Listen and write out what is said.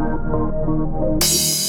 you